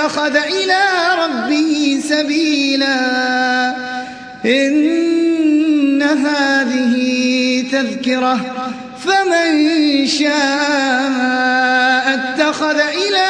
اتخذ إلى ربه سبيلا. إن هذه تذكرة فمن شاء اتخذ إلى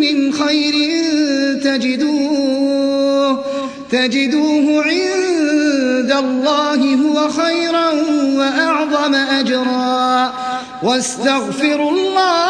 من خير تجدوه تجدوه عند الله هو خيرا وأعظم أجرا. واستغفروا الله